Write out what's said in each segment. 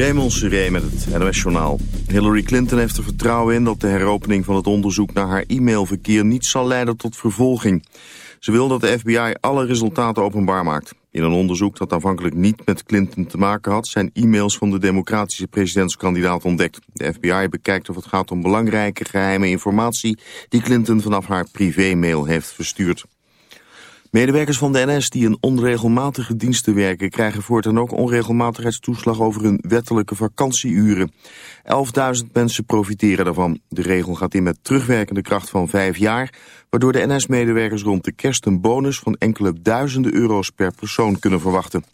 Raymond Seré met het NOS-journaal. Hillary Clinton heeft er vertrouwen in dat de heropening van het onderzoek naar haar e-mailverkeer niet zal leiden tot vervolging. Ze wil dat de FBI alle resultaten openbaar maakt. In een onderzoek dat aanvankelijk niet met Clinton te maken had... zijn e-mails van de democratische presidentskandidaat ontdekt. De FBI bekijkt of het gaat om belangrijke geheime informatie... die Clinton vanaf haar privé-mail heeft verstuurd. Medewerkers van de NS die in onregelmatige diensten werken... krijgen voortaan ook onregelmatigheidstoeslag over hun wettelijke vakantieuren. 11.000 mensen profiteren daarvan. De regel gaat in met terugwerkende kracht van vijf jaar... waardoor de NS-medewerkers rond de kerst een bonus van enkele duizenden euro's per persoon kunnen verwachten.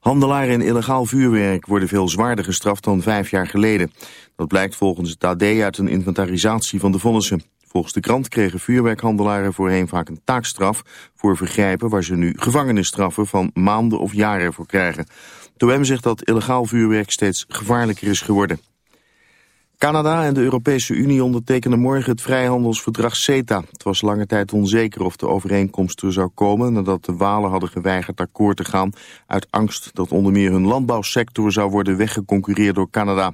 Handelaren in illegaal vuurwerk worden veel zwaarder gestraft dan vijf jaar geleden. Dat blijkt volgens het AD uit een inventarisatie van de vonnissen. Volgens de krant kregen vuurwerkhandelaren voorheen vaak een taakstraf voor vergrijpen waar ze nu gevangenisstraffen van maanden of jaren voor krijgen. hem zegt dat illegaal vuurwerk steeds gevaarlijker is geworden. Canada en de Europese Unie ondertekenen morgen het vrijhandelsverdrag CETA. Het was lange tijd onzeker of de overeenkomst er zou komen... nadat de Walen hadden geweigerd akkoord te gaan... uit angst dat onder meer hun landbouwsector zou worden weggeconcureerd door Canada.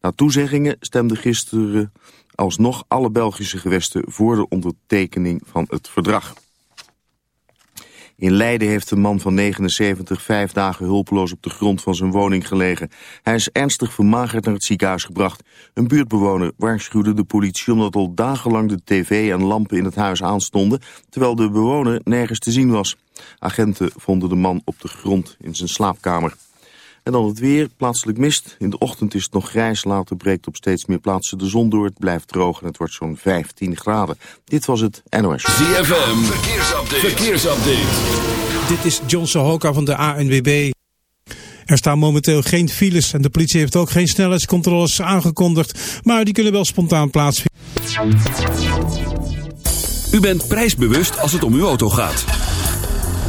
Na toezeggingen stemde gisteren alsnog alle Belgische gewesten voor de ondertekening van het verdrag. In Leiden heeft een man van 79 vijf dagen hulpeloos op de grond van zijn woning gelegen. Hij is ernstig vermagerd naar het ziekenhuis gebracht. Een buurtbewoner waarschuwde de politie omdat al dagenlang de tv en lampen in het huis aanstonden, terwijl de bewoner nergens te zien was. Agenten vonden de man op de grond in zijn slaapkamer. En dan het weer, plaatselijk mist. In de ochtend is het nog grijs, later breekt op steeds meer plaatsen de zon door. Het blijft droog en het wordt zo'n 15 graden. Dit was het NOS. ZFM, verkeersupdate. verkeersupdate. Dit is John Sohoka van de ANWB. Er staan momenteel geen files en de politie heeft ook geen snelheidscontroles aangekondigd. Maar die kunnen wel spontaan plaatsvinden. U bent prijsbewust als het om uw auto gaat.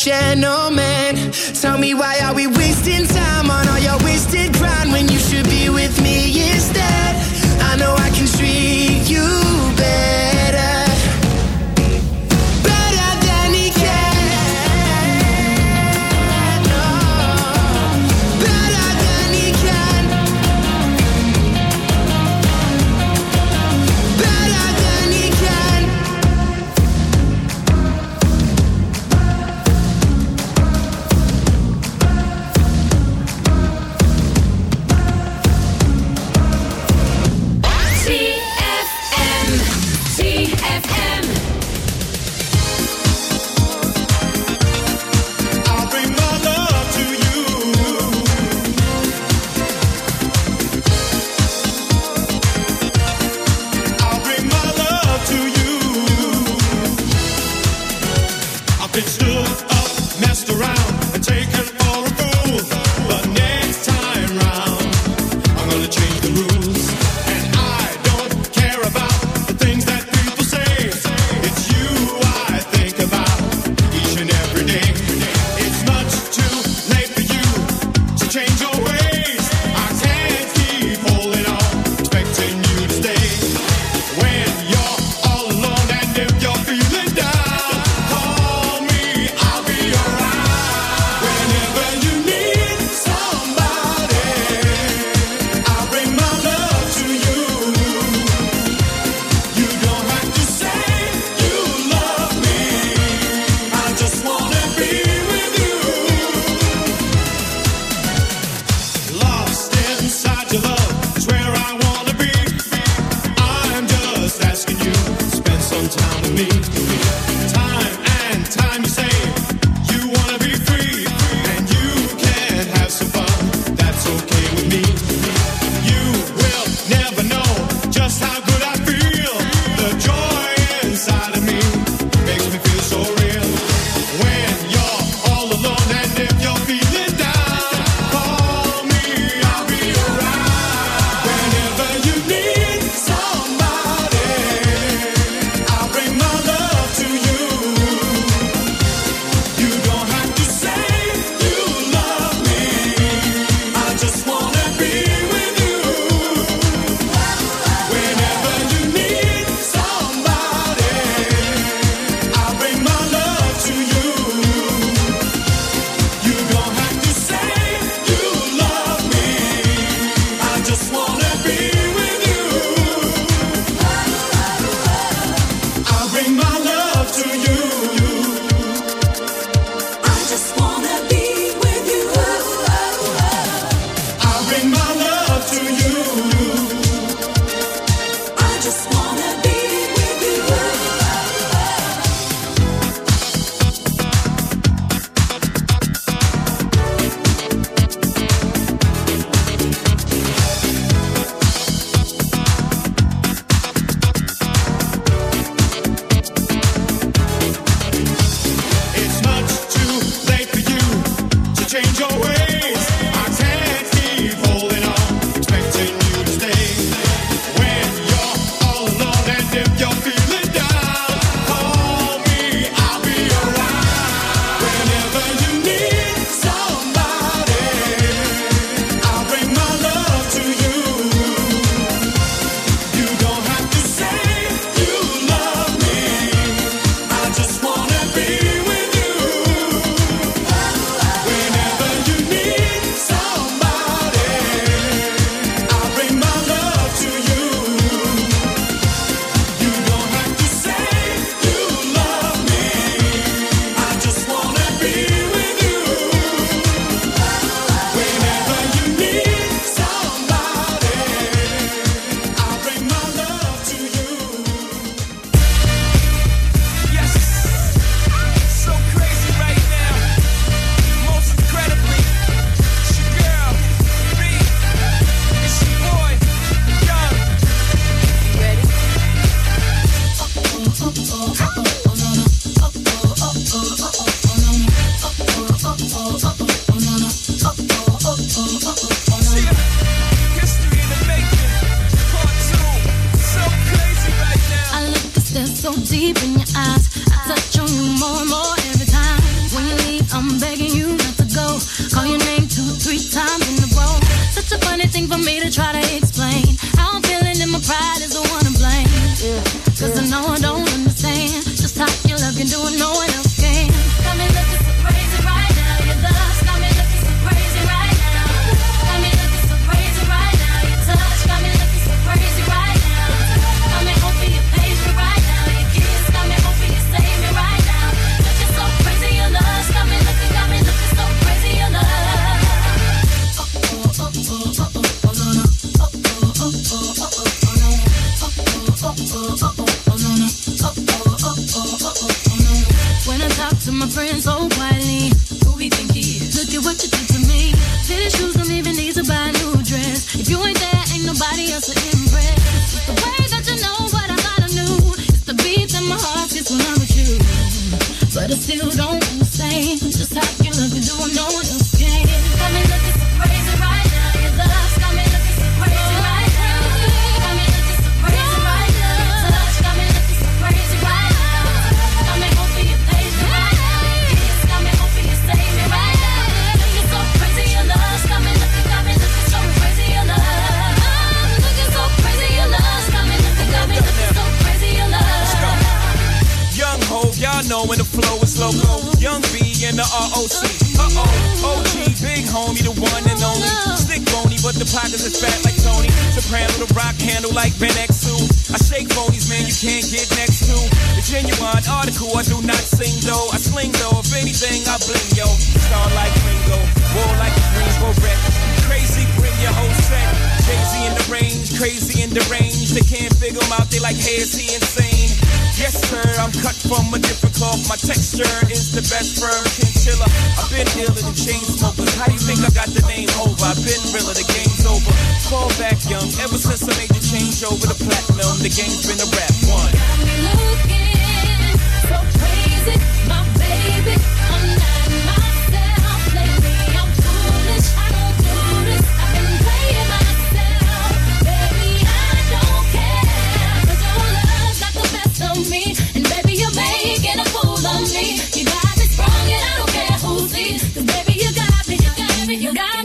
gentleman. Tell me why are we wasting time on all your wasted grind when you should be with me instead? I know I can treat you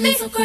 things so.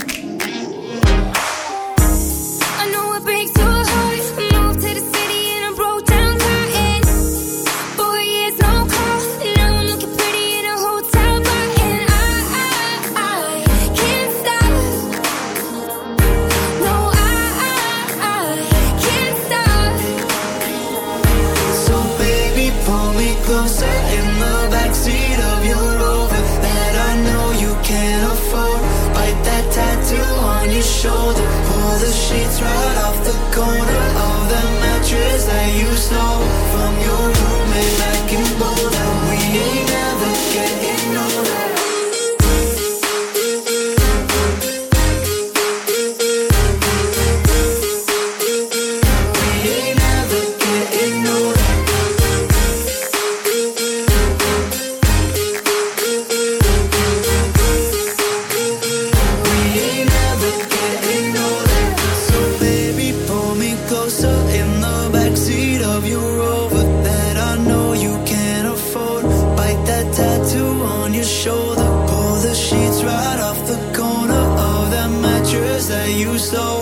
your shoulder. Pull the sheets right off the corner of that mattress that you stole.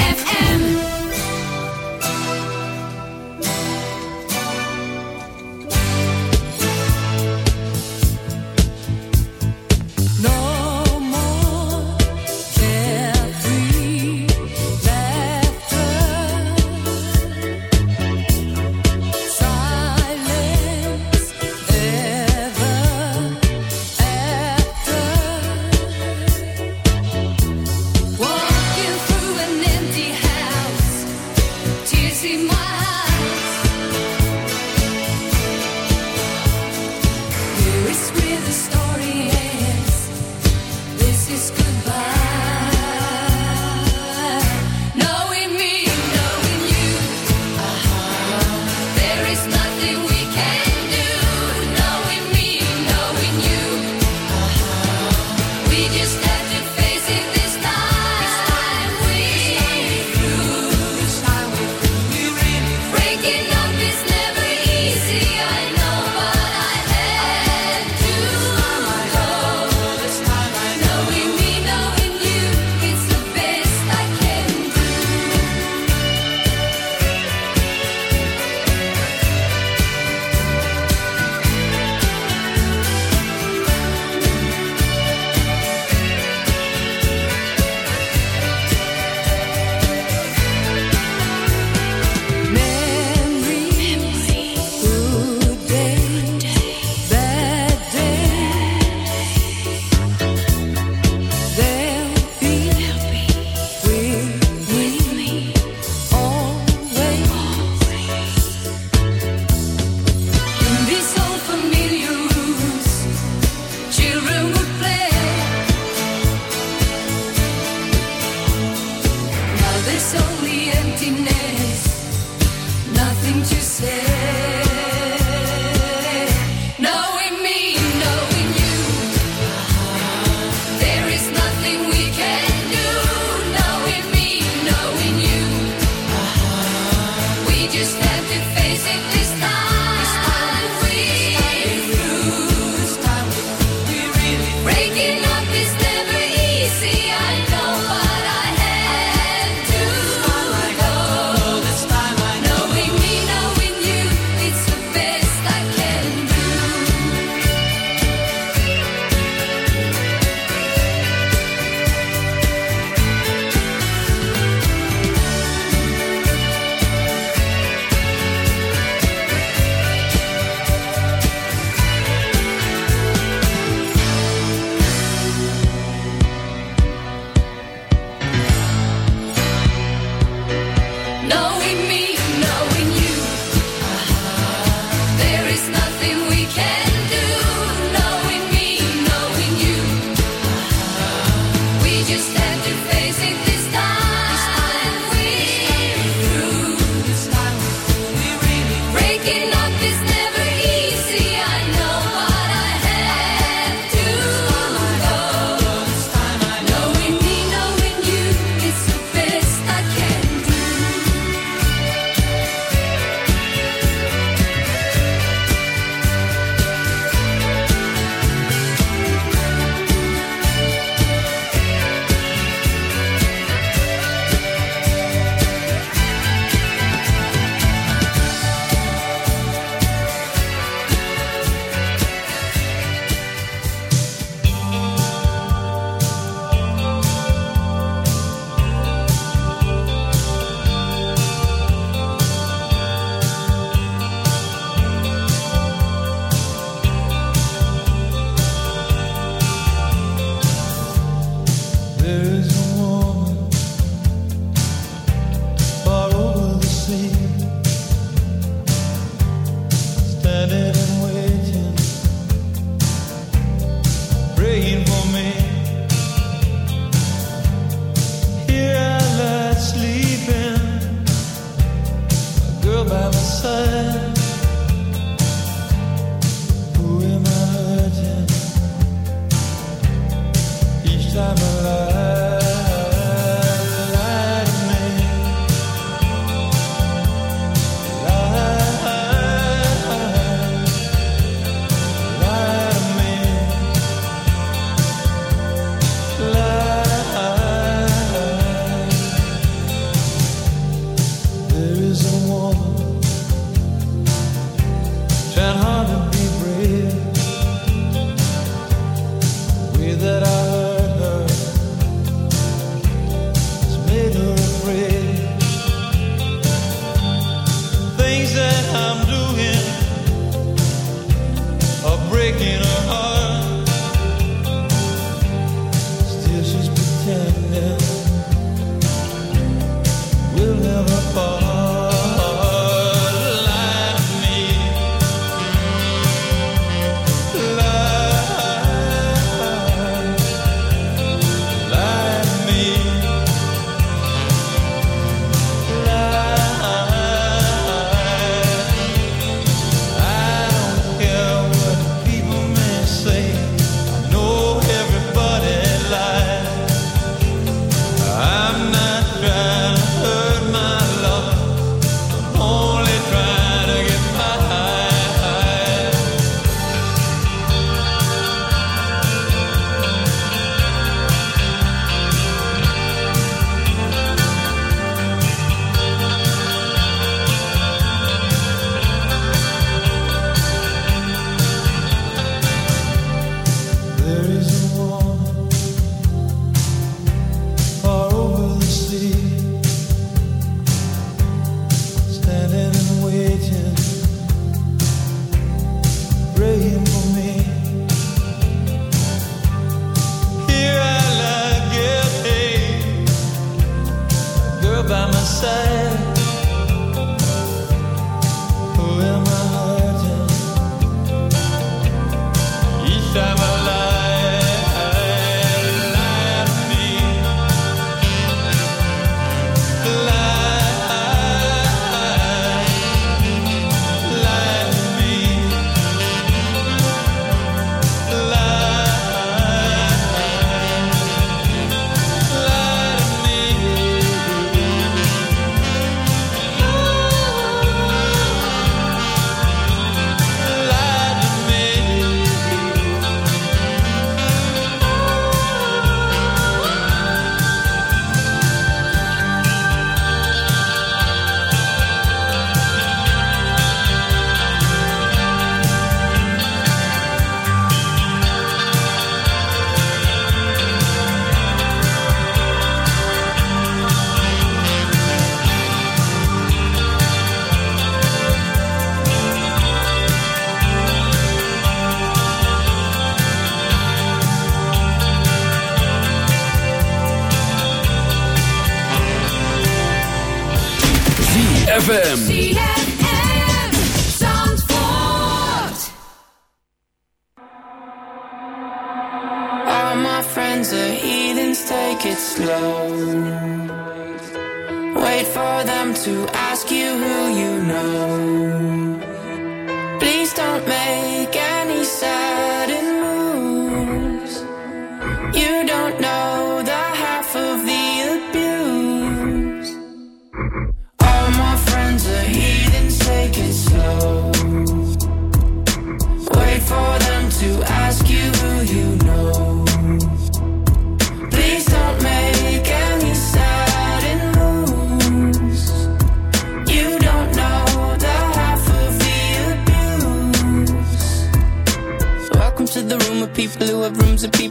To ask you who you know.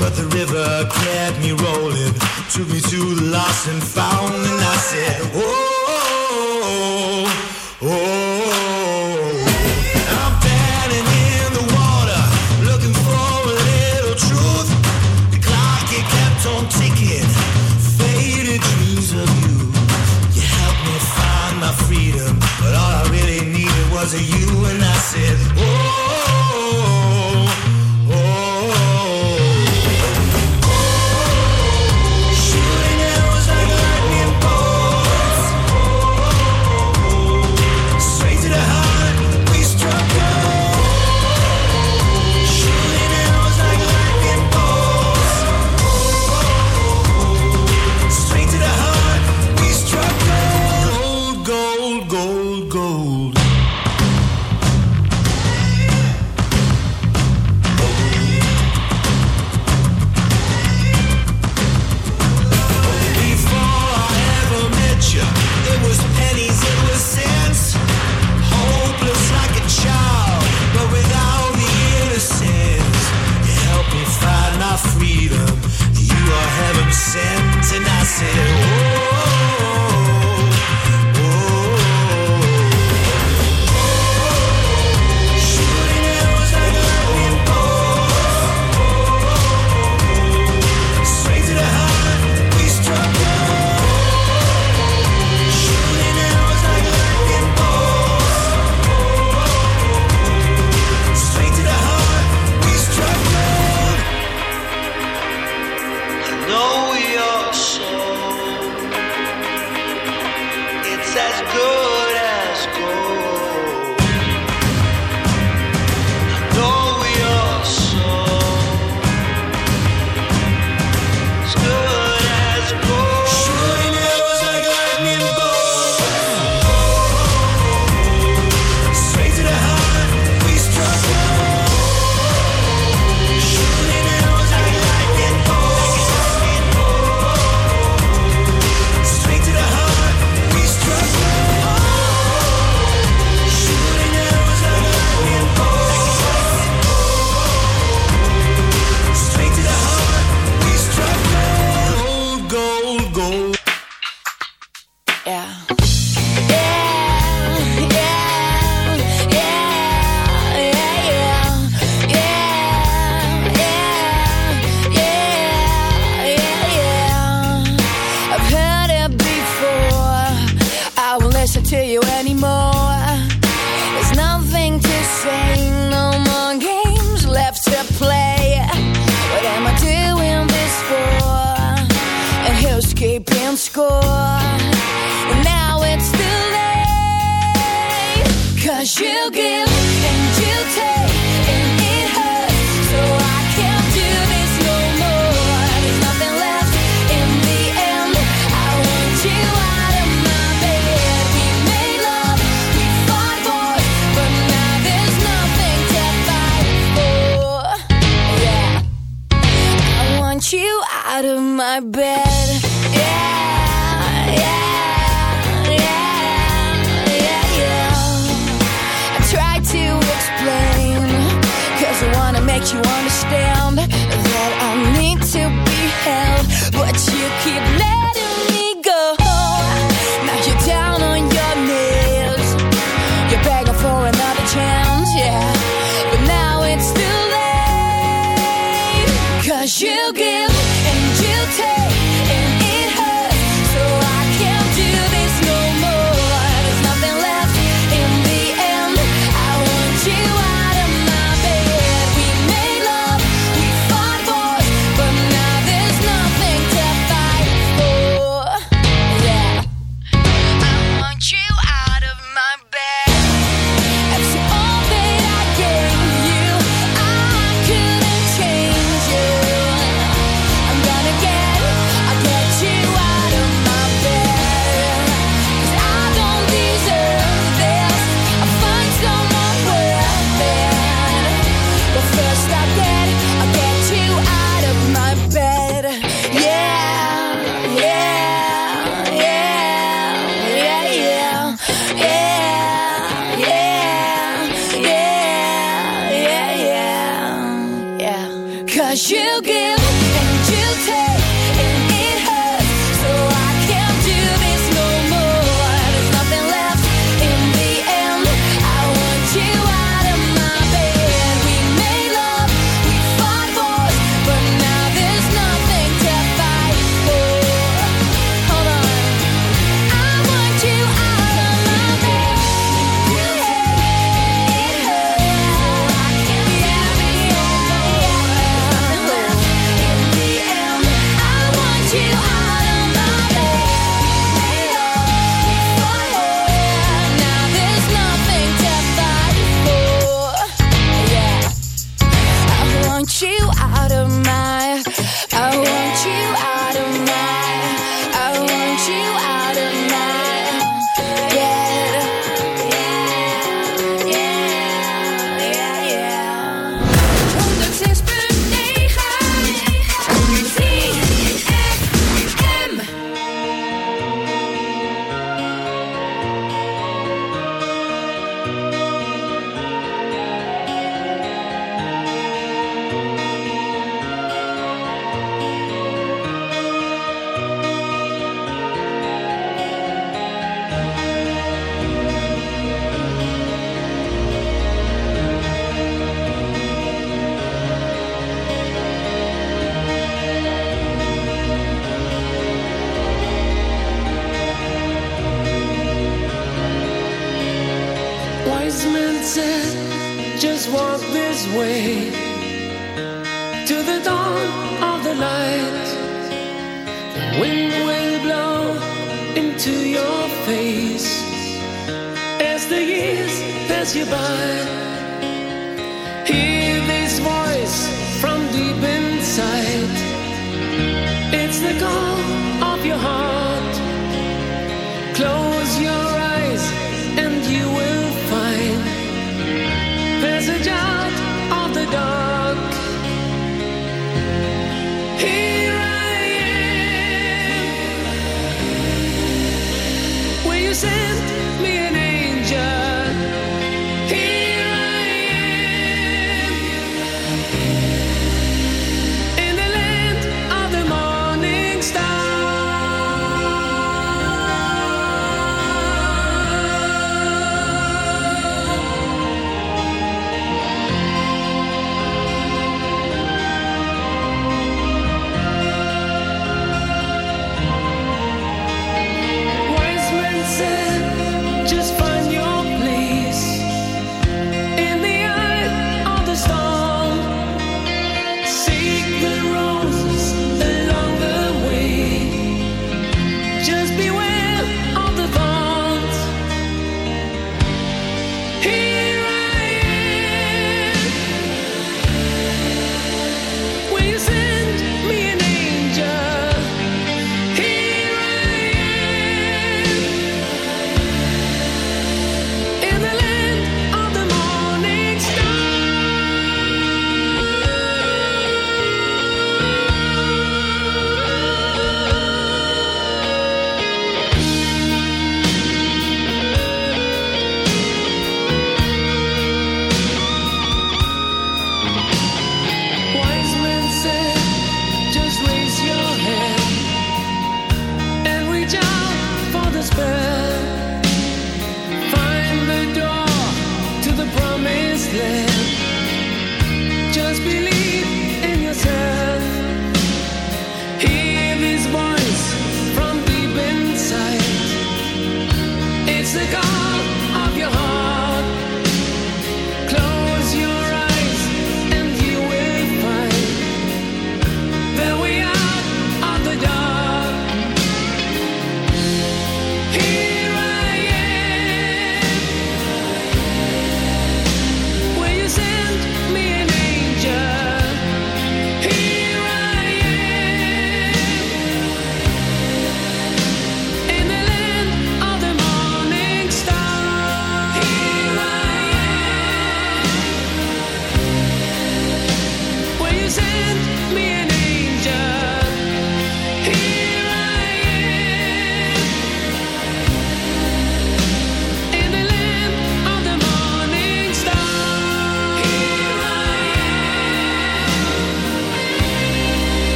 But the river kept me rolling, took me to the lost and found, and I said, oh, oh, oh. oh.